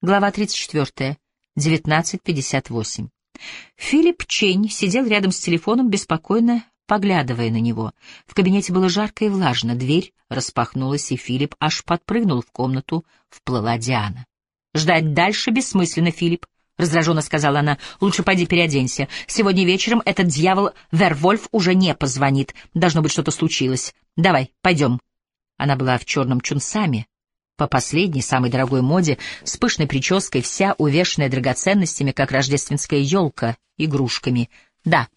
Глава 34. 19.58. Филипп Чень сидел рядом с телефоном, беспокойно поглядывая на него. В кабинете было жарко и влажно, дверь распахнулась, и Филипп аж подпрыгнул в комнату, вплыла Диана. «Ждать дальше бессмысленно, Филипп», — раздраженно сказала она. «Лучше пойди переоденься. Сегодня вечером этот дьявол Вервольф уже не позвонит. Должно быть, что-то случилось. Давай, пойдем». Она была в черном чунсаме, по последней, самой дорогой моде, с пышной прической, вся увешанная драгоценностями, как рождественская елка, игрушками. Да,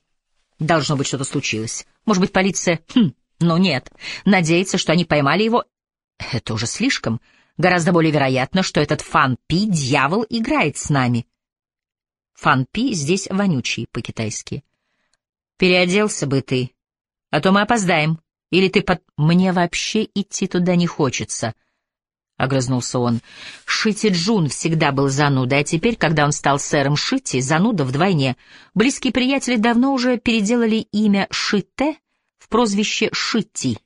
должно быть, что-то случилось. Может быть, полиция... Хм, но нет. Надеется, что они поймали его... Это уже слишком. Гораздо более вероятно, что этот Фан Пи, дьявол, играет с нами. Фан Пи здесь вонючий, по-китайски. Переоделся бы ты, а то мы опоздаем. Или ты под... Мне вообще идти туда не хочется. —— огрызнулся он. Шити Джун всегда был занудой, а теперь, когда он стал сэром Шити, зануда вдвойне. Близкие приятели давно уже переделали имя Шите в прозвище Шити,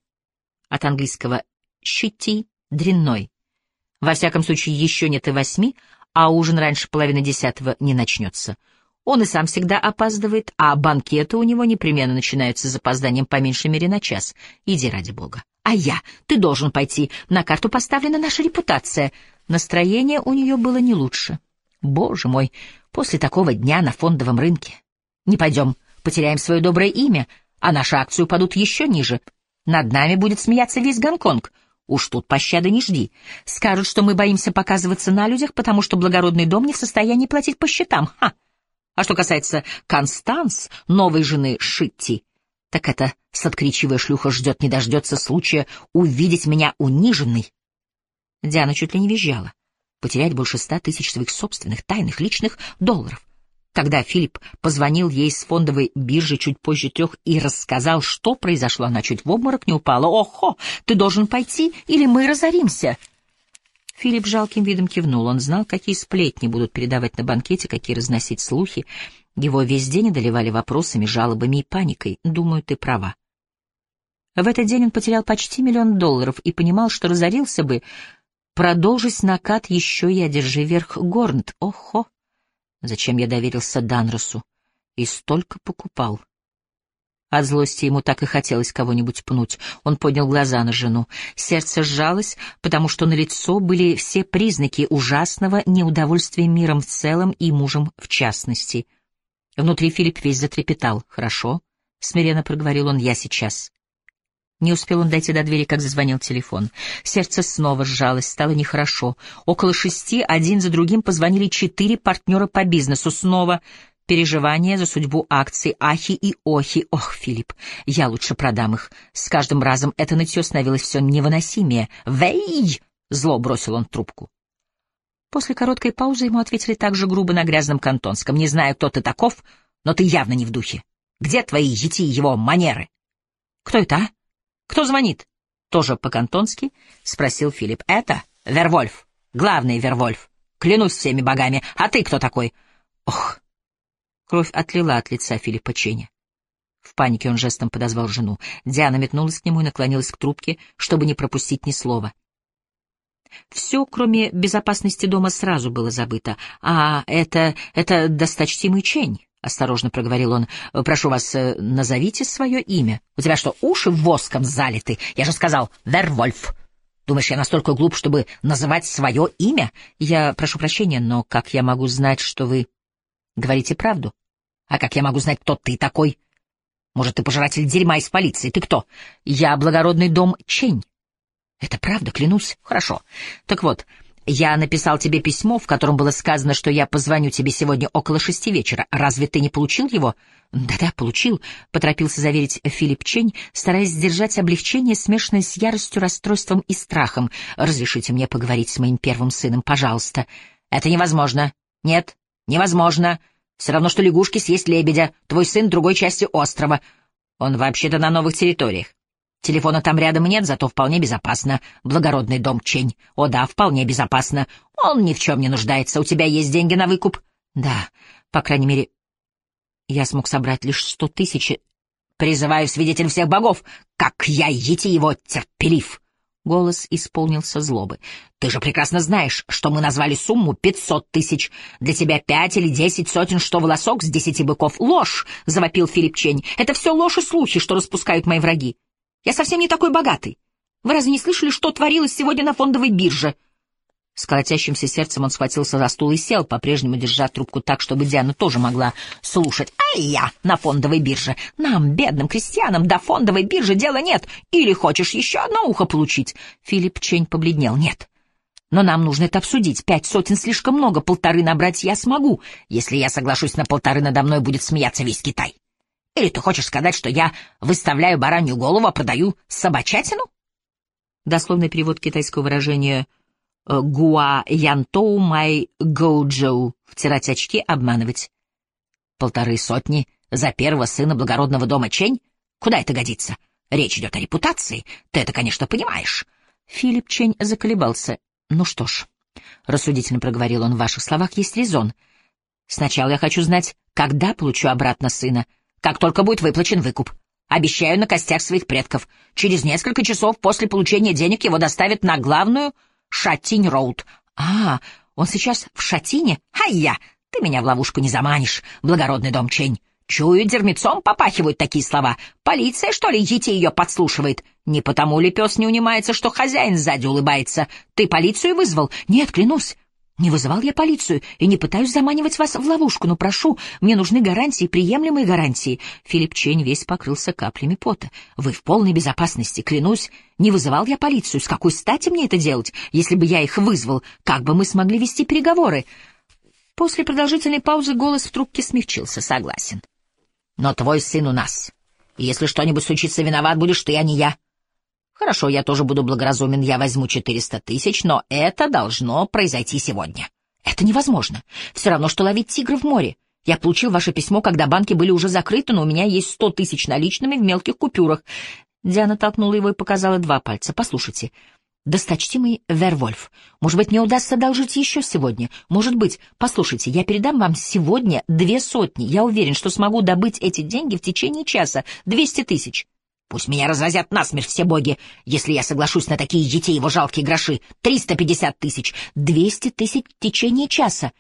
от английского «щити» — дрянной. Во всяком случае, еще нет и восьми, а ужин раньше половины десятого не начнется. Он и сам всегда опаздывает, а банкеты у него непременно начинаются с опозданием по меньшей мере на час. Иди ради бога. А я? Ты должен пойти. На карту поставлена наша репутация. Настроение у нее было не лучше. Боже мой, после такого дня на фондовом рынке. Не пойдем, потеряем свое доброе имя, а наши акции упадут еще ниже. Над нами будет смеяться весь Гонконг. Уж тут пощады не жди. Скажут, что мы боимся показываться на людях, потому что благородный дом не в состоянии платить по счетам. Ха! А что касается Констанс, новой жены Шитти, так эта сладкоречивая шлюха ждет не дождется случая увидеть меня униженной. Диана чуть ли не визжала. Потерять больше ста тысяч своих собственных тайных личных долларов. Когда Филипп позвонил ей с фондовой биржи чуть позже трех и рассказал, что произошло, она чуть в обморок не упала. «Охо! Ты должен пойти, или мы разоримся!» Филипп жалким видом кивнул. Он знал, какие сплетни будут передавать на банкете, какие разносить слухи. Его весь день одолевали вопросами, жалобами и паникой. Думаю, ты права. В этот день он потерял почти миллион долларов и понимал, что разорился бы, продолжить накат еще и одержи верх Горнт. Охо! Зачем я доверился Данросу? И столько покупал. От злости ему так и хотелось кого-нибудь пнуть. Он поднял глаза на жену. Сердце сжалось, потому что на лицо были все признаки ужасного неудовольствия миром в целом и мужем в частности. Внутри Филипп весь затрепетал. «Хорошо», — смиренно проговорил он, — «я сейчас». Не успел он дойти до двери, как зазвонил телефон. Сердце снова сжалось, стало нехорошо. Около шести один за другим позвонили четыре партнера по бизнесу. Снова переживания за судьбу акций, ахи и охи. Ох, Филипп, я лучше продам их. С каждым разом это нытье становилось все невыносимее. «Вэй!» — зло бросил он трубку. После короткой паузы ему ответили так же грубо на грязном кантонском. «Не знаю, кто ты таков, но ты явно не в духе. Где твои ети его манеры?» «Кто это, а? Кто звонит?» «Тоже по-кантонски?» — спросил Филипп. «Это Вервольф, главный Вервольф. Клянусь всеми богами. А ты кто такой?» «Ох!» Кровь отлила от лица Филиппа Ченя. В панике он жестом подозвал жену. Диана метнулась к нему и наклонилась к трубке, чтобы не пропустить ни слова. Все, кроме безопасности дома, сразу было забыто. «А, это... это досточтимый Чень», — осторожно проговорил он. «Прошу вас, э, назовите свое имя. У тебя что, уши воском залиты? Я же сказал, Вервольф. Думаешь, я настолько глуп, чтобы называть свое имя? Я прошу прощения, но как я могу знать, что вы говорите правду? А как я могу знать, кто ты такой? Может, ты пожиратель дерьма из полиции? Ты кто? Я благородный дом Чень». Это правда, клянусь. Хорошо. Так вот, я написал тебе письмо, в котором было сказано, что я позвоню тебе сегодня около шести вечера. Разве ты не получил его? Да-да, получил, поторопился заверить Филипп Чень, стараясь сдержать облегчение, смешанное с яростью, расстройством и страхом. Разрешите мне поговорить с моим первым сыном, пожалуйста. Это невозможно. Нет, невозможно. Все равно, что лягушки съесть лебедя. Твой сын в другой части острова. Он вообще-то на новых территориях. Телефона там рядом нет, зато вполне безопасно. Благородный дом Чень. О да, вполне безопасно. Он ни в чем не нуждается. У тебя есть деньги на выкуп? Да, по крайней мере, я смог собрать лишь сто тысяч. Призываю свидетель всех богов, как я ети его терпелив. Голос исполнился злобы. «Ты же прекрасно знаешь, что мы назвали сумму пятьсот тысяч. Для тебя пять или десять сотен, что волосок с десяти быков. Ложь!» — завопил Филипп Чень. «Это все ложь и слухи, что распускают мои враги. Я совсем не такой богатый. Вы разве не слышали, что творилось сегодня на фондовой бирже?» С колотящимся сердцем он схватился за стул и сел, по-прежнему держа трубку так, чтобы Диана тоже могла слушать. «Ай я на фондовой бирже! Нам, бедным крестьянам, до фондовой биржи дела нет! Или хочешь еще одно ухо получить?» Филипп Чень побледнел. «Нет. Но нам нужно это обсудить. Пять сотен слишком много, полторы набрать я смогу. Если я соглашусь на полторы, надо мной будет смеяться весь Китай. Или ты хочешь сказать, что я выставляю баранью голову, а продаю собачатину?» Дословный перевод китайского выражения — Гуа Янтоу Май Гоуджоу, втирать очки, обманывать. Полторы сотни за первого сына благородного дома Чень? Куда это годится? Речь идет о репутации. Ты это, конечно, понимаешь. Филипп Чень заколебался. Ну что ж, рассудительно проговорил он, в ваших словах есть резон. Сначала я хочу знать, когда получу обратно сына, как только будет выплачен выкуп. Обещаю на костях своих предков. Через несколько часов после получения денег его доставят на главную Шатинь-Роуд. А, он сейчас в Шатине? Ай-я! Ты меня в ловушку не заманишь, благородный дом Чень. Чую, дермецом попахивают такие слова. Полиция, что ли, детей ее подслушивает? Не потому ли пес не унимается, что хозяин сзади улыбается? Ты полицию вызвал? Нет, клянусь. Не вызывал я полицию и не пытаюсь заманивать вас в ловушку, но прошу, мне нужны гарантии, приемлемые гарантии. Филипп Чень весь покрылся каплями пота. Вы в полной безопасности, клянусь. Не вызывал я полицию. С какой стати мне это делать? Если бы я их вызвал, как бы мы смогли вести переговоры? После продолжительной паузы голос в трубке смягчился. Согласен. Но твой сын у нас. И если что-нибудь случится, виноват будешь ты, а не я. Хорошо, я тоже буду благоразумен, я возьму 400 тысяч, но это должно произойти сегодня. Это невозможно. Все равно, что ловить тигра в море. Я получил ваше письмо, когда банки были уже закрыты, но у меня есть 100 тысяч наличными в мелких купюрах. Диана толкнула его и показала два пальца. Послушайте, досточтимый Вервольф, может быть, мне удастся одолжить еще сегодня? Может быть, послушайте, я передам вам сегодня две сотни. Я уверен, что смогу добыть эти деньги в течение часа. Двести тысяч. Пусть меня разразят насмерть все боги, если я соглашусь на такие детей его жалкие гроши. Триста пятьдесят тысяч, двести тысяч в течение часа.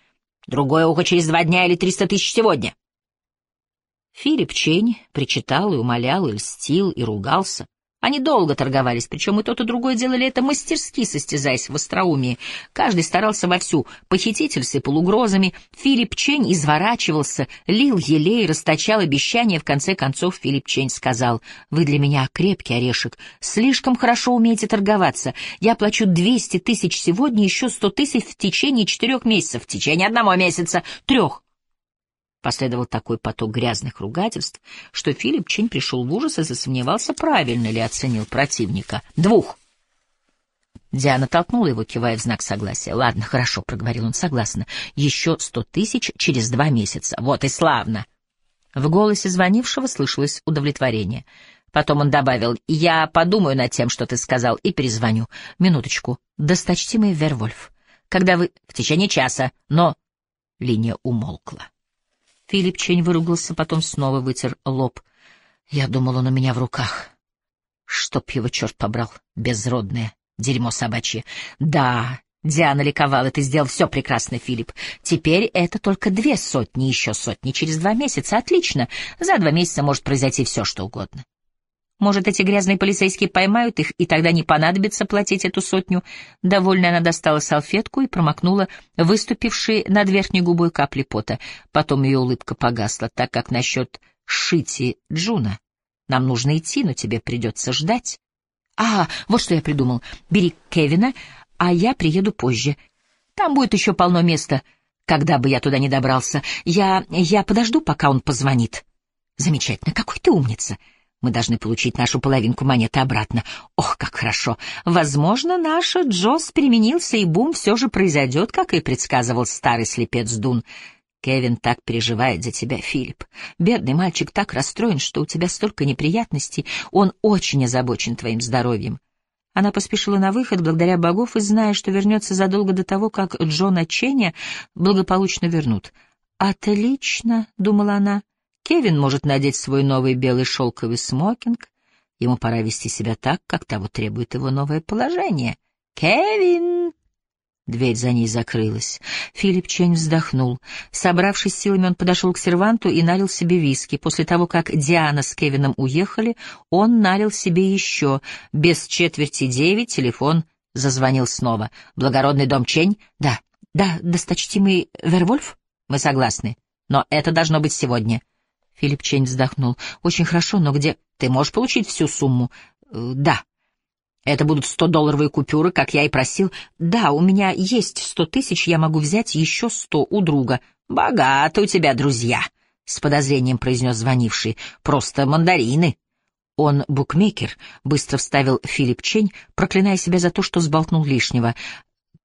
Другое ухо через два дня или триста тысяч сегодня. Филипп Чень причитал и умолял, и льстил, и ругался. Они долго торговались, причем и тот, и другой делали это мастерски, состязаясь в остроумии. Каждый старался вовсю. Похититель сыпал Филипп Чень изворачивался, лил елей, расточал обещания. В конце концов Филипп Чень сказал, «Вы для меня крепкий орешек, слишком хорошо умеете торговаться. Я плачу 200 тысяч сегодня, еще 100 тысяч в течение четырех месяцев, в течение одного месяца, трех. Последовал такой поток грязных ругательств, что Филипп Чинь пришел в ужас и засомневался, правильно ли оценил противника. «Двух!» Диана толкнула его, кивая в знак согласия. «Ладно, хорошо», — проговорил он, — «согласна. Еще сто тысяч через два месяца. Вот и славно!» В голосе звонившего слышалось удовлетворение. Потом он добавил, «Я подумаю над тем, что ты сказал, и перезвоню. Минуточку. Досточтимый Вервольф, когда вы... В течение часа, но...» Линия умолкла. Филипп Чень выругался, потом снова вытер лоб. Я думал, он у меня в руках. Чтоб его черт побрал, безродное, дерьмо собачье. Да, Диана ликовала, ты сделал все прекрасно, Филипп. Теперь это только две сотни, еще сотни через два месяца. Отлично. За два месяца может произойти все, что угодно. Может, эти грязные полицейские поймают их, и тогда не понадобится платить эту сотню. Довольно она достала салфетку и промокнула выступившие над верхней губой капли пота. Потом ее улыбка погасла, так как насчет Шити Джуна. Нам нужно идти, но тебе придется ждать. А, вот что я придумал. Бери Кевина, а я приеду позже. Там будет еще полно места, когда бы я туда не добрался. Я... я подожду, пока он позвонит. Замечательно, какой ты умница. Мы должны получить нашу половинку монеты обратно. Ох, как хорошо! Возможно, наш Джос переменился, и бум все же произойдет, как и предсказывал старый слепец Дун. Кевин так переживает за тебя, Филипп. Бедный мальчик так расстроен, что у тебя столько неприятностей. Он очень озабочен твоим здоровьем. Она поспешила на выход, благодаря богов, и зная, что вернется задолго до того, как Джона Ченя благополучно вернут. «Отлично», — думала она, — Кевин может надеть свой новый белый шелковый смокинг, Ему пора вести себя так, как того требует его новое положение. «Кевин!» Дверь за ней закрылась. Филипп Чень вздохнул. Собравшись силами, он подошел к серванту и налил себе виски. После того, как Диана с Кевином уехали, он налил себе еще. Без четверти девять телефон зазвонил снова. «Благородный дом Чень?» «Да, да, досточтимый Вервольф?» «Мы согласны. Но это должно быть сегодня». Филипп Чень вздохнул. «Очень хорошо, но где...» «Ты можешь получить всю сумму?» «Э, «Да». Это будут сто-долларовые купюры, как я и просил. Да, у меня есть сто тысяч, я могу взять еще сто у друга. Богато у тебя друзья, — с подозрением произнес звонивший. Просто мандарины. Он букмекер, — быстро вставил Филипп Чень, проклиная себя за то, что сболтнул лишнего.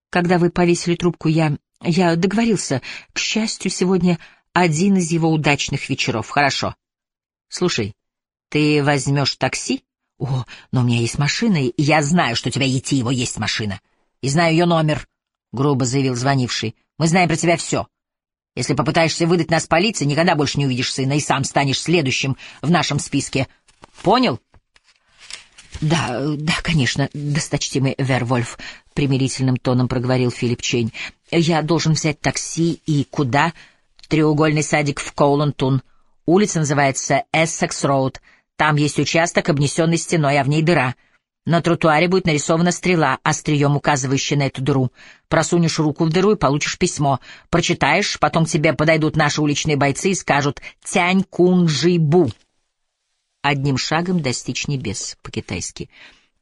Когда вы повесили трубку, я... я договорился. К счастью, сегодня один из его удачных вечеров. Хорошо. Слушай, ты возьмешь такси? «О, но у меня есть машина, и я знаю, что у тебя идти его есть машина. И знаю ее номер», — грубо заявил звонивший. «Мы знаем про тебя все. Если попытаешься выдать нас полиции, никогда больше не увидишь сына и сам станешь следующим в нашем списке. Понял?» «Да, да, конечно, досточтимый Вервольф», — примирительным тоном проговорил Филипп Чень. «Я должен взять такси и куда?» «Треугольный садик в Коулантун. Улица называется Эссекс-Роуд». Там есть участок, обнесенный стеной, а в ней дыра. На тротуаре будет нарисована стрела, острием указывающая на эту дыру. Просунешь руку в дыру и получишь письмо. Прочитаешь, потом к тебе подойдут наши уличные бойцы и скажут «Тянь кун жи бу». Одним шагом достичь небес, по-китайски.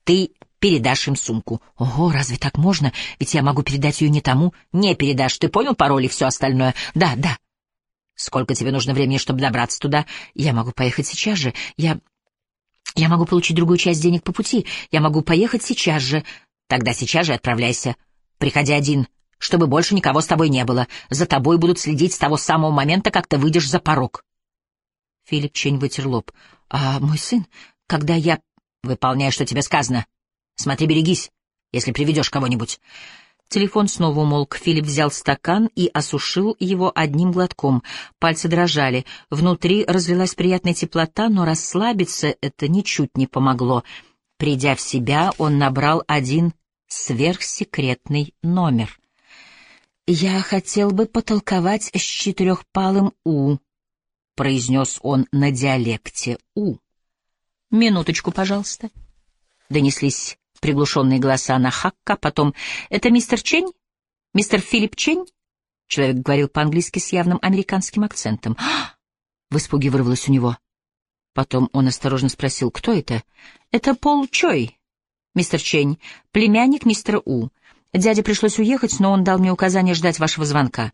Ты передашь им сумку. Ого, разве так можно? Ведь я могу передать ее не тому. Не передашь. Ты понял пароль и все остальное? Да, да. Сколько тебе нужно времени, чтобы добраться туда? Я могу поехать сейчас же. Я... Я могу получить другую часть денег по пути. Я могу поехать сейчас же. Тогда сейчас же отправляйся. Приходи один, чтобы больше никого с тобой не было. За тобой будут следить с того самого момента, как ты выйдешь за порог. Филипп Чень вытер лоб. А мой сын, когда я... Выполняй, что тебе сказано. Смотри, берегись, если приведешь кого-нибудь. Телефон снова умолк. Филипп взял стакан и осушил его одним глотком. Пальцы дрожали. Внутри разлилась приятная теплота, но расслабиться это ничуть не помогло. Придя в себя, он набрал один сверхсекретный номер. «Я хотел бы потолковать с четырехпалым «у», — произнес он на диалекте «у». «Минуточку, пожалуйста». Донеслись приглушенные голоса на Хакка, потом «Это мистер Чень? Мистер Филипп Чень?» Человек говорил по-английски с явным американским акцентом. «А!» — в испуге вырвалось у него. Потом он осторожно спросил, кто это? «Это Пол Чой, мистер Чень, племянник мистера У. Дяде пришлось уехать, но он дал мне указание ждать вашего звонка.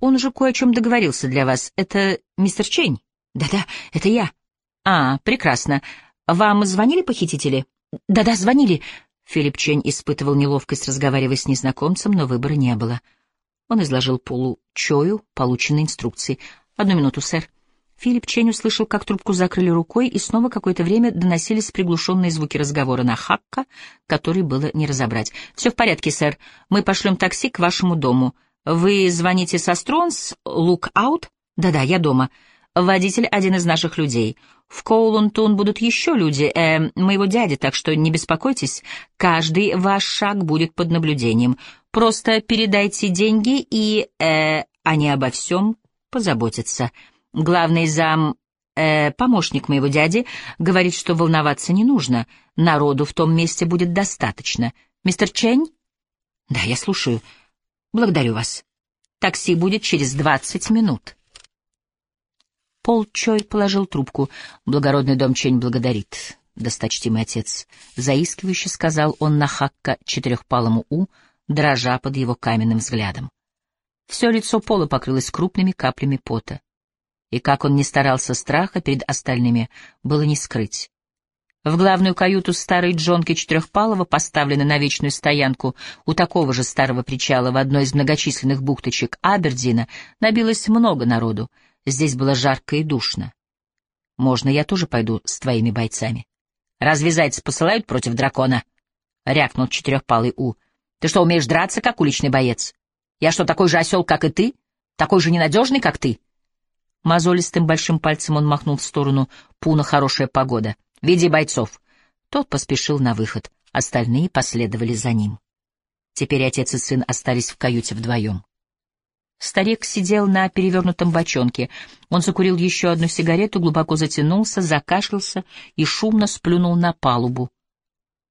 Он уже кое о чем договорился для вас. Это мистер Чень?» «Да-да, это я». «А, прекрасно. Вам звонили похитители?» «Да-да, звонили». Филипп Чень испытывал неловкость, разговаривая с незнакомцем, но выбора не было. Он изложил Полу Чою полученные инструкции. «Одну минуту, сэр». Филипп Чень услышал, как трубку закрыли рукой, и снова какое-то время доносились приглушенные звуки разговора на Хакка, который было не разобрать. «Все в порядке, сэр. Мы пошлем такси к вашему дому. Вы звоните со Стронс, Лук-аут?» «Да-да, я дома. Водитель — один из наших людей. В Коулунтун будут еще люди, э, моего дяди, так что не беспокойтесь. Каждый ваш шаг будет под наблюдением. Просто передайте деньги, и, э, они обо всем позаботятся. Главный зам, э, помощник моего дяди, говорит, что волноваться не нужно. Народу в том месте будет достаточно. Мистер Чень? Да, я слушаю. Благодарю вас. Такси будет через двадцать минут. Пол Чой положил трубку. Благородный дом Чень благодарит, досточтимый отец. Заискивающе сказал он на Хакка четырехпалому У, дрожа под его каменным взглядом. Все лицо Пола покрылось крупными каплями пота. И как он не старался страха перед остальными, было не скрыть. В главную каюту старой джонки Четырехпалова, поставленной на вечную стоянку у такого же старого причала в одной из многочисленных бухточек Абердина, набилось много народу — Здесь было жарко и душно. Можно я тоже пойду с твоими бойцами? Разве зайцы посылают против дракона? — рякнул четырехпалый У. — Ты что, умеешь драться, как уличный боец? Я что, такой же осел, как и ты? Такой же ненадежный, как ты? Мозолистым большим пальцем он махнул в сторону Пуна хорошая погода. Веди бойцов. Тот поспешил на выход, остальные последовали за ним. Теперь отец и сын остались в каюте вдвоем. Старик сидел на перевернутом бочонке. Он закурил еще одну сигарету, глубоко затянулся, закашлялся и шумно сплюнул на палубу.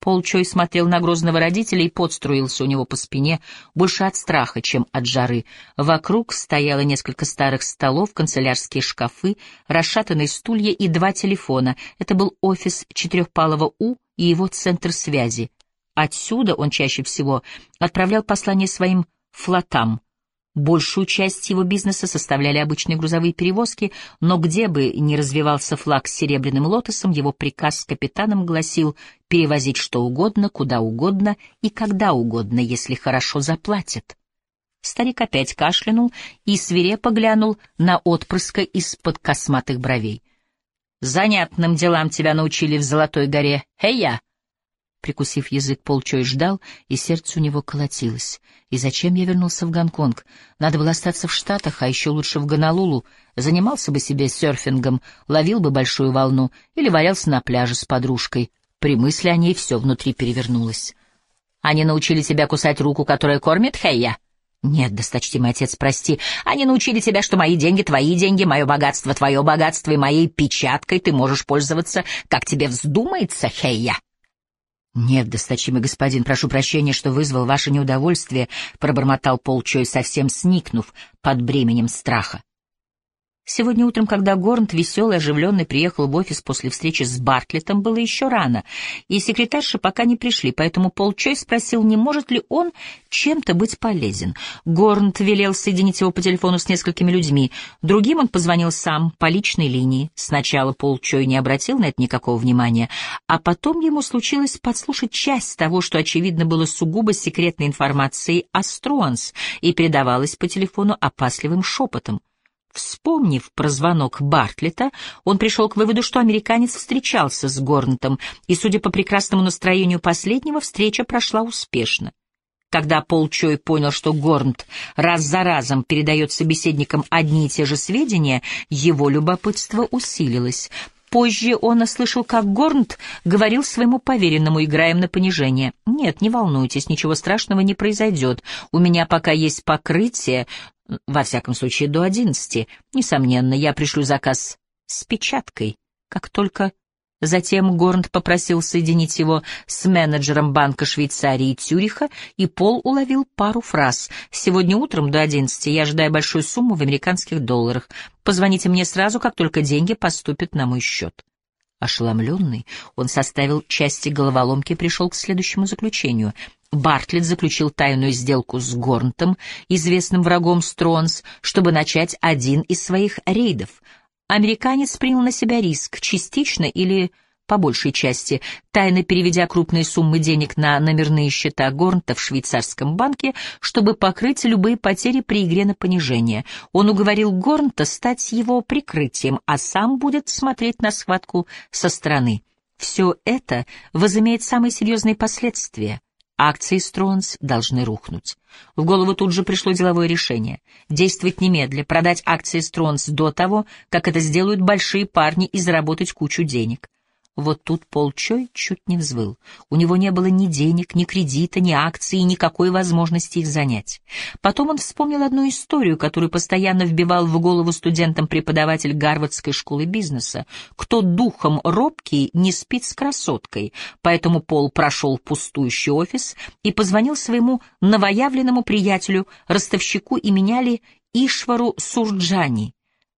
Пол Чой смотрел на грозного родителя, и пот струился у него по спине, больше от страха, чем от жары. Вокруг стояло несколько старых столов, канцелярские шкафы, расшатанные стулья и два телефона. Это был офис Четырехпалого У и его центр связи. Отсюда он чаще всего отправлял послания своим флотам — Большую часть его бизнеса составляли обычные грузовые перевозки, но где бы ни развивался флаг с серебряным лотосом, его приказ с капитаном гласил перевозить что угодно, куда угодно и когда угодно, если хорошо заплатят. Старик опять кашлянул и свирепо глянул на отпрыска из-под косматых бровей. «Занятным делам тебя научили в Золотой горе, эй я!» Прикусив язык, Полчой ждал, и сердце у него колотилось. И зачем я вернулся в Гонконг? Надо было остаться в Штатах, а еще лучше в Гонолулу. Занимался бы себе серфингом, ловил бы большую волну или валялся на пляже с подружкой. При мысли о ней все внутри перевернулось. «Они научили тебя кусать руку, которая кормит Хэйя?» «Нет, досточтимый отец, прости. Они научили тебя, что мои деньги — твои деньги, мое богатство — твое богатство, и моей печаткой ты можешь пользоваться, как тебе вздумается, Хэйя». «Нет, досточимый господин, прошу прощения, что вызвал ваше неудовольствие», — пробормотал Полчой, совсем сникнув под бременем страха. Сегодня утром, когда Горнт, веселый, оживленный, приехал в офис после встречи с Бартлетом, было еще рано, и секретарши пока не пришли, поэтому Пол Чой спросил, не может ли он чем-то быть полезен. Горнт велел соединить его по телефону с несколькими людьми, другим он позвонил сам, по личной линии. Сначала Пол Чой не обратил на это никакого внимания, а потом ему случилось подслушать часть того, что, очевидно, было сугубо секретной информацией о Струанс и передавалось по телефону опасливым шепотом. Вспомнив про звонок Бартлета, он пришел к выводу, что американец встречался с Горнтом, и, судя по прекрасному настроению последнего, встреча прошла успешно. Когда Пол Чой понял, что Горнт раз за разом передает собеседникам одни и те же сведения, его любопытство усилилось. Позже он услышал, как Горнт говорил своему поверенному, играем на понижение. «Нет, не волнуйтесь, ничего страшного не произойдет. У меня пока есть покрытие, во всяком случае, до одиннадцати. Несомненно, я пришлю заказ с печаткой. Как только... Затем Горнт попросил соединить его с менеджером Банка Швейцарии Цюриха, и Пол уловил пару фраз. «Сегодня утром до одиннадцати я ожидаю большую сумму в американских долларах. Позвоните мне сразу, как только деньги поступят на мой счет». Ошеломленный, он составил части головоломки и пришел к следующему заключению. Бартлетт заключил тайную сделку с Горнтом, известным врагом Стронс, чтобы начать один из своих рейдов. Американец принял на себя риск, частично или по большей части, тайно переведя крупные суммы денег на номерные счета Горнта в швейцарском банке, чтобы покрыть любые потери при игре на понижение. Он уговорил Горнта стать его прикрытием, а сам будет смотреть на схватку со стороны. Все это возымеет самые серьезные последствия. Акции Стронс должны рухнуть. В голову тут же пришло деловое решение. Действовать немедля, продать акции Стронс до того, как это сделают большие парни и заработать кучу денег. Вот тут Пол Чой чуть не взвыл. У него не было ни денег, ни кредита, ни акций никакой возможности их занять. Потом он вспомнил одну историю, которую постоянно вбивал в голову студентам преподаватель Гарвардской школы бизнеса. Кто духом робкий, не спит с красоткой. Поэтому Пол прошел в пустующий офис и позвонил своему новоявленному приятелю, ростовщику и меняли Ишвару Сурджани,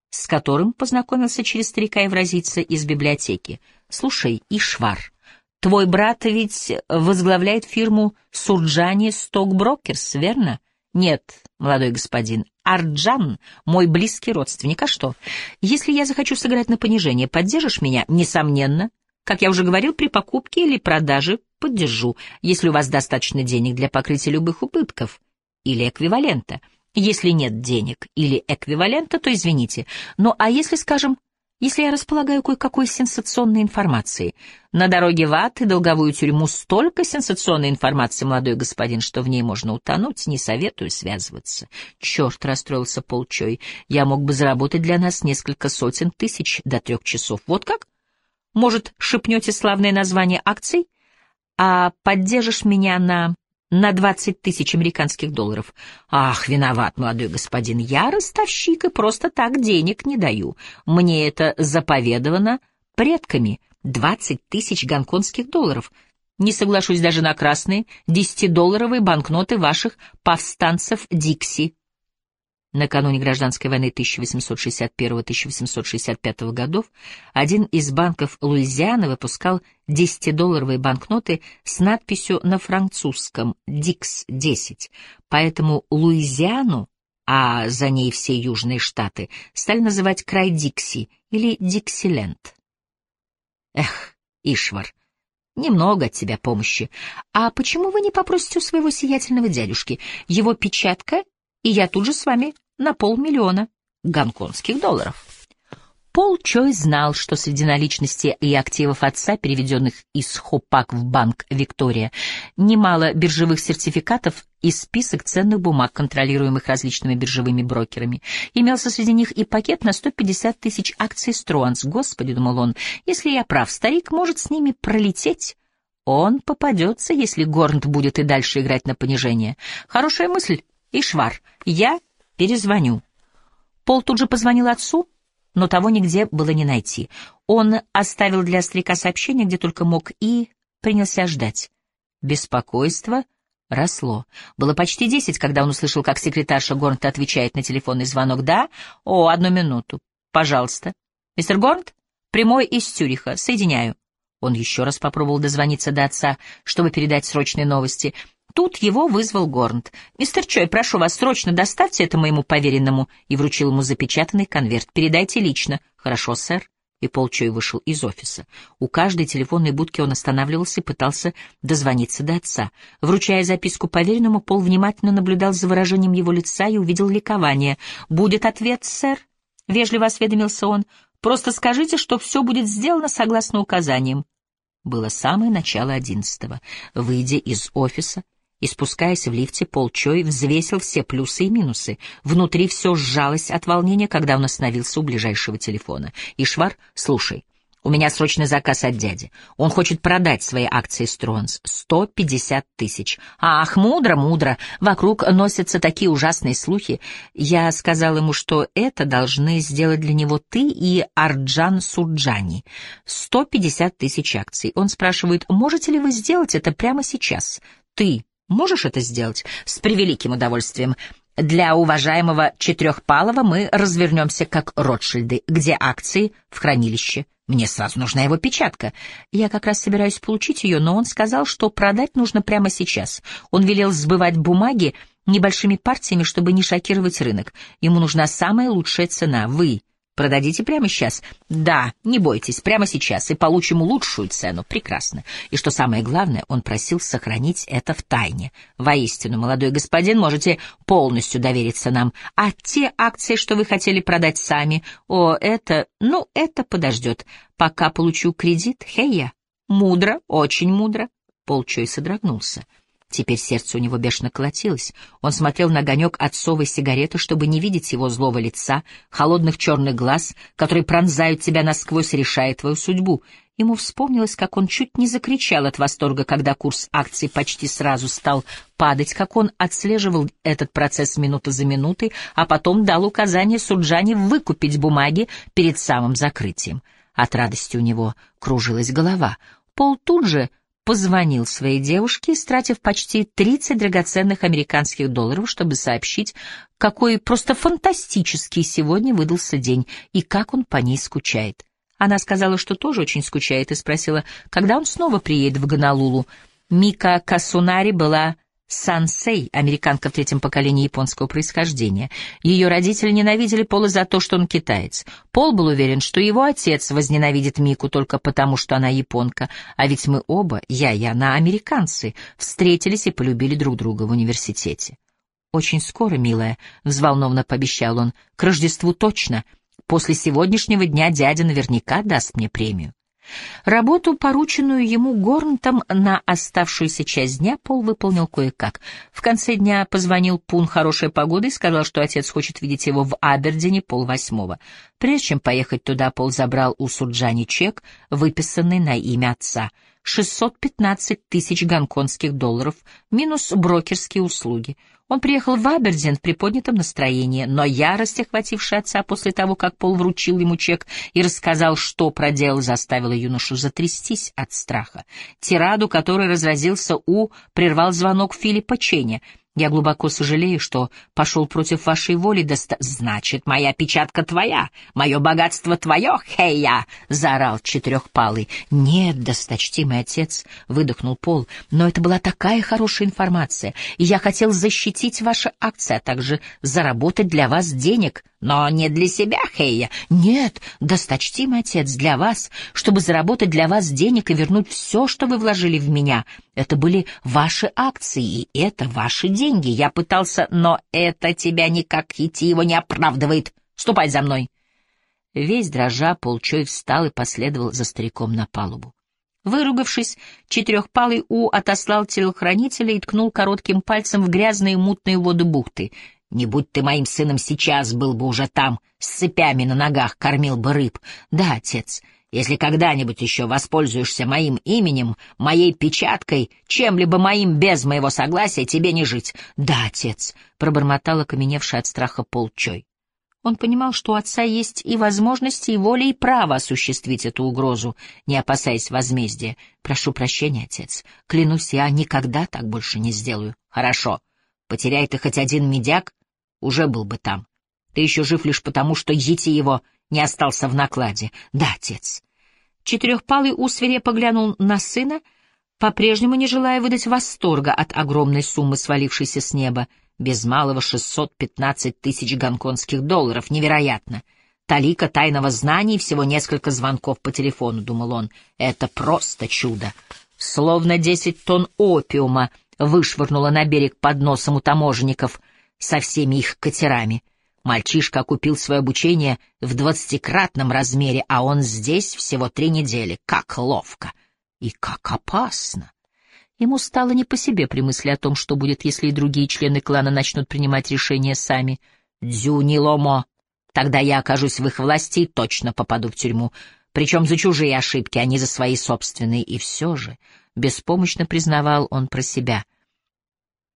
с которым познакомился через старика-евразийца из библиотеки — Слушай, Ишвар, твой брат ведь возглавляет фирму Сурджани Стокброкерс, верно? Нет, молодой господин, Арджан — мой близкий родственник. А что? Если я захочу сыграть на понижение, поддержишь меня? Несомненно. Как я уже говорил, при покупке или продаже поддержу, если у вас достаточно денег для покрытия любых убытков или эквивалента. Если нет денег или эквивалента, то извините. Ну а если, скажем, если я располагаю кое-какой сенсационной информацией. На дороге в ад и долговую тюрьму столько сенсационной информации, молодой господин, что в ней можно утонуть, не советую связываться. Черт, расстроился Полчой, я мог бы заработать для нас несколько сотен тысяч до трех часов. Вот как? Может, шепнете славное название акций, а поддержишь меня на на двадцать тысяч американских долларов. Ах, виноват, молодой господин, я ростовщик и просто так денег не даю. Мне это заповедовано предками. Двадцать тысяч гонконгских долларов. Не соглашусь даже на красные десятидолларовые банкноты ваших повстанцев Дикси. Накануне гражданской войны 1861-1865 годов один из банков Луизианы выпускал 10-долларовые банкноты с надписью на французском «Дикс-10», поэтому Луизиану, а за ней все южные штаты, стали называть край Дикси или Диксиленд. Эх, Ишвар, немного от тебя помощи. А почему вы не попросите у своего сиятельного дядюшки его печатка, и я тут же с вами на полмиллиона гонконгских долларов. Пол Чой знал, что среди наличности и активов отца, переведенных из Хопак в банк «Виктория», немало биржевых сертификатов и список ценных бумаг, контролируемых различными биржевыми брокерами. Имелся среди них и пакет на 150 тысяч акций Струанс. Господи, думал он, если я прав, старик может с ними пролететь. Он попадется, если Горнт будет и дальше играть на понижение. Хорошая мысль, Ишвар. Я Перезвоню. Пол тут же позвонил отцу, но того нигде было не найти. Он оставил для старика сообщение, где только мог, и принялся ждать. Беспокойство росло. Было почти десять, когда он услышал, как секретарша Горнта отвечает на телефонный звонок. «Да? О, одну минуту. Пожалуйста. Мистер Горнт? Прямой из Цюриха. Соединяю». Он еще раз попробовал дозвониться до отца, чтобы передать срочные новости — Тут его вызвал Горнт. «Мистер Чой, прошу вас, срочно доставьте это моему поверенному», и вручил ему запечатанный конверт. «Передайте лично». «Хорошо, сэр». И Пол Чой вышел из офиса. У каждой телефонной будки он останавливался и пытался дозвониться до отца. Вручая записку поверенному, Пол внимательно наблюдал за выражением его лица и увидел ликование. «Будет ответ, сэр?» — вежливо осведомился он. «Просто скажите, что все будет сделано согласно указаниям». Было самое начало одиннадцатого. Выйдя из офиса, и, спускаясь в лифте, Пол Чой взвесил все плюсы и минусы. Внутри все сжалось от волнения, когда он остановился у ближайшего телефона. «Ишвар, слушай, у меня срочный заказ от дяди. Он хочет продать свои акции Стронс. Сто пятьдесят тысяч. Ах, мудро, мудро. Вокруг носятся такие ужасные слухи. Я сказал ему, что это должны сделать для него ты и Арджан. Сто пятьдесят тысяч акций. Он спрашивает, можете ли вы сделать это прямо сейчас? Ты Можешь это сделать? С превеликим удовольствием. Для уважаемого Четырехпалова мы развернемся как Ротшильды, где акции в хранилище. Мне сразу нужна его печатка. Я как раз собираюсь получить ее, но он сказал, что продать нужно прямо сейчас. Он велел сбывать бумаги небольшими партиями, чтобы не шокировать рынок. Ему нужна самая лучшая цена. Вы Продадите прямо сейчас? Да, не бойтесь, прямо сейчас, и получим лучшую цену. Прекрасно. И что самое главное, он просил сохранить это в тайне. Воистину, молодой господин, можете полностью довериться нам. А те акции, что вы хотели продать сами, о, это, ну, это подождет. Пока получу кредит, хея. Мудро, очень мудро. Полчой содрогнулся. Теперь сердце у него бешено колотилось. Он смотрел на огонек отцовой сигареты, чтобы не видеть его злого лица, холодных черных глаз, которые пронзают тебя насквозь, решая твою судьбу. Ему вспомнилось, как он чуть не закричал от восторга, когда курс акций почти сразу стал падать, как он отслеживал этот процесс минута за минутой, а потом дал указание Суджане выкупить бумаги перед самым закрытием. От радости у него кружилась голова. Пол тут же позвонил своей девушке, истратив почти 30 драгоценных американских долларов, чтобы сообщить, какой просто фантастический сегодня выдался день и как он по ней скучает. Она сказала, что тоже очень скучает, и спросила, когда он снова приедет в Гонолулу. Мика Касунари была Сансей, американка в третьем поколении японского происхождения. Ее родители ненавидели Пола за то, что он китаец. Пол был уверен, что его отец возненавидит Мику только потому, что она японка. А ведь мы оба, я и она, американцы, встретились и полюбили друг друга в университете. «Очень скоро, милая», — взволнованно пообещал он, — «к Рождеству точно. После сегодняшнего дня дядя наверняка даст мне премию». Работу, порученную ему Горнтом на оставшуюся часть дня, Пол выполнил кое-как. В конце дня позвонил Пун хорошей погодой и сказал, что отец хочет видеть его в Абердине полвосьмого. Прежде чем поехать туда, Пол забрал у Сурджани чек, выписанный на имя отца — 615 тысяч гонконгских долларов, минус брокерские услуги. Он приехал в Абердин в приподнятом настроении, но ярость, охватившая отца после того, как Пол вручил ему чек и рассказал, что проделал, заставила юношу затрястись от страха. Тираду, который разразился У, прервал звонок Филиппа Ченя — я глубоко сожалею, что пошел против вашей воли, доста... Значит, моя печатка твоя, мое богатство твое, хей-я! — заорал четырехпалый. Нет, досточтимый отец, — выдохнул Пол, — но это была такая хорошая информация, и я хотел защитить ваши акции, а также заработать для вас денег — но не для себя, Хейя. Нет, досточтимый отец, для вас, чтобы заработать для вас денег и вернуть все, что вы вложили в меня. Это были ваши акции, и это ваши деньги. Я пытался, но это тебя никак идти его не оправдывает. Ступай за мной. Весь дрожа, Полчой встал и последовал за стариком на палубу. Выругавшись, четырехпалый У отослал телохранителя и ткнул коротким пальцем в грязные мутные воды бухты. Не будь ты моим сыном сейчас, был бы уже там, с цепями на ногах, кормил бы рыб. Да, отец, если когда-нибудь еще воспользуешься моим именем, моей печаткой, чем-либо моим без моего согласия, тебе не жить. Да, отец, — пробормотал окаменевший от страха полчой. Он понимал, что у отца есть и возможности, и воля, и право осуществить эту угрозу, не опасаясь возмездия. Прошу прощения, отец. Клянусь, я никогда так больше не сделаю. Хорошо. Потеряй ты хоть один медяк, уже был бы там. Ты еще жив лишь потому, что Йити его не остался в накладе. Да, отец. Четырехпалый у свирепо глянул на сына, по-прежнему не желая выдать восторга от огромной суммы, свалившейся с неба. Без малого 615 тысяч гонконгских долларов. Невероятно. Талика тайного знания и всего несколько звонков по телефону, думал он. Это просто чудо. Словно десять тонн опиума вышвырнуло на берег под носом у таможенников — со всеми их катерами. Мальчишка окупил свое обучение в двадцатикратном размере, а он здесь всего три недели. Как ловко и как опасно! Ему стало не по себе при мысли о том, что будет, если и другие члены клана начнут принимать решения сами. «Дзюни Ломо! Тогда я окажусь в их власти и точно попаду в тюрьму. Причем за чужие ошибки, а не за свои собственные. И все же, беспомощно признавал он про себя —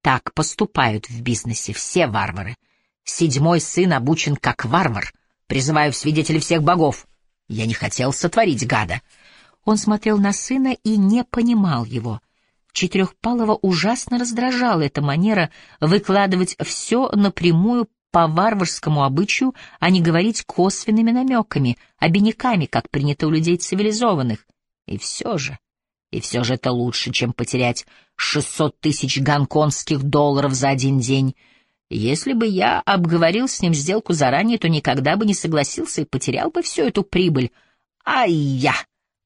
так поступают в бизнесе все варвары. Седьмой сын обучен как варвар. Призываю в свидетели всех богов. Я не хотел сотворить гада. Он смотрел на сына и не понимал его. Четырехпалого ужасно раздражала эта манера выкладывать все напрямую по варварскому обычаю, а не говорить косвенными намеками, обиняками, как принято у людей цивилизованных. И все же... И все же это лучше, чем потерять 600 тысяч гонконгских долларов за один день. Если бы я обговорил с ним сделку заранее, то никогда бы не согласился и потерял бы всю эту прибыль. Ай-я!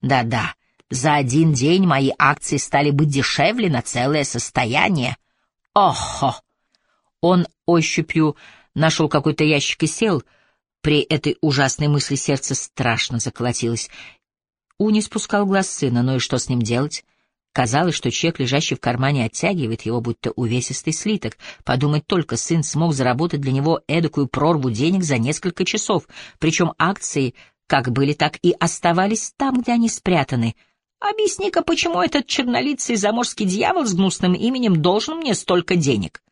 Да-да, за один день мои акции стали бы дешевле на целое состояние. Охо! Он ощупью нашел какой-то ящик и сел. При этой ужасной мысли сердце страшно заколотилось. У не спускал глаз сына, но и что с ним делать? Казалось, что чек, лежащий в кармане, оттягивает его, будто увесистый слиток. Подумать только, сын смог заработать для него эдакую прорву денег за несколько часов, причем акции как были, так и оставались там, где они спрятаны. Объясни-ка, почему этот чернолицый заморский дьявол с гнусным именем должен мне столько денег?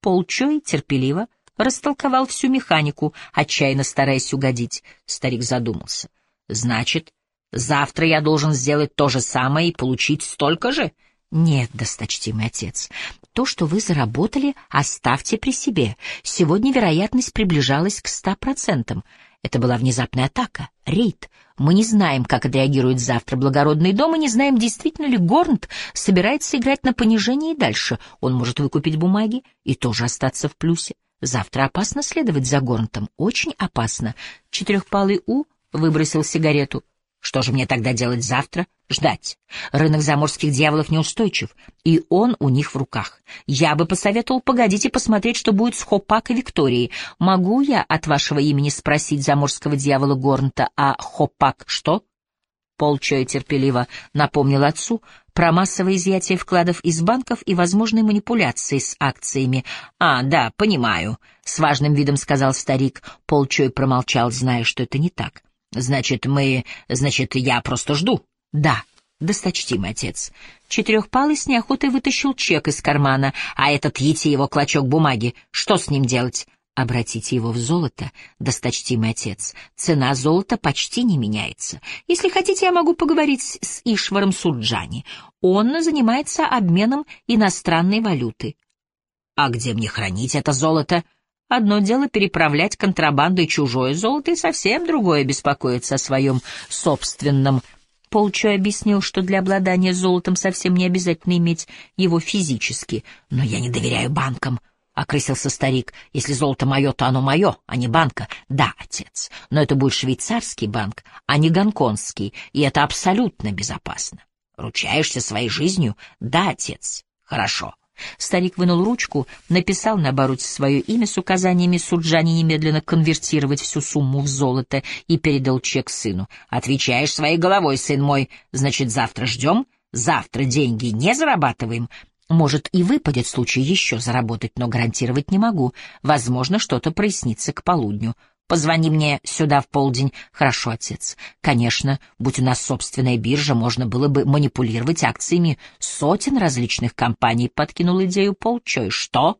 Полчой терпеливо растолковал всю механику, отчаянно стараясь угодить. Старик задумался. Значит, Завтра я должен сделать то же самое и получить столько же? Нет, досточтимый отец. То, что вы заработали, оставьте при себе. Сегодня вероятность приближалась к ста процентам. Это была внезапная атака, рейд. Мы не знаем, как отреагирует завтра благородный дом, и не знаем, действительно ли Горнт собирается играть на понижение и дальше. Он может выкупить бумаги и тоже остаться в плюсе. Завтра опасно следовать за Горнтом, очень опасно. Четырехпалый У выбросил сигарету. Что же мне тогда делать завтра? Ждать. Рынок заморских дьяволов неустойчив, и он у них в руках. Я бы посоветовал погодить и посмотреть, что будет с Хопак и Викторией. Могу я от вашего имени спросить заморского дьявола Горнта, а Хопак что? Пол Чой терпеливо напомнил отцу про массовое изъятие вкладов из банков и возможные манипуляции с акциями. «А, да, понимаю», — с важным видом сказал старик. Пол Чой промолчал, зная, что это не так. «Значит, мы... Значит, я просто жду?» «Да», досточтимый отец. Четырехпалый с неохотой вытащил чек из кармана, а этот его клочок бумаги, что с ним делать? Обратите его в золото, досточтимый отец. Цена золота почти не меняется. Если хотите, я могу поговорить с Ишваром Сурджани. Он занимается обменом иностранной валюты. А где мне хранить это золото? Одно дело переправлять контрабандой чужое золото, и совсем другое беспокоиться о своем собственном Полчо объяснил, что для обладания золотом совсем не обязательно иметь его физически. «Но я не доверяю банкам», — окрысился старик. «Если золото мое, то оно мое, а не банка». «Да, отец, но это будет швейцарский банк, а не гонконгский, и это абсолютно безопасно». «Ручаешься своей жизнью?» «Да, отец». «Хорошо. Старик вынул ручку, написал на обороте свое имя с указаниями Суджани немедленно конвертировать всю сумму в золото и передал чек сыну. «Отвечаешь своей головой, сын мой. Значит, завтра ждем? Завтра деньги не зарабатываем?» Может, и выпадет случай еще заработать, но гарантировать не могу. Возможно, что-то прояснится к полудню. Позвони мне сюда в полдень. Хорошо, отец. Конечно, будь у нас собственная биржа, можно было бы манипулировать акциями сотен различных компаний. Подкинул идею Полчой. Что?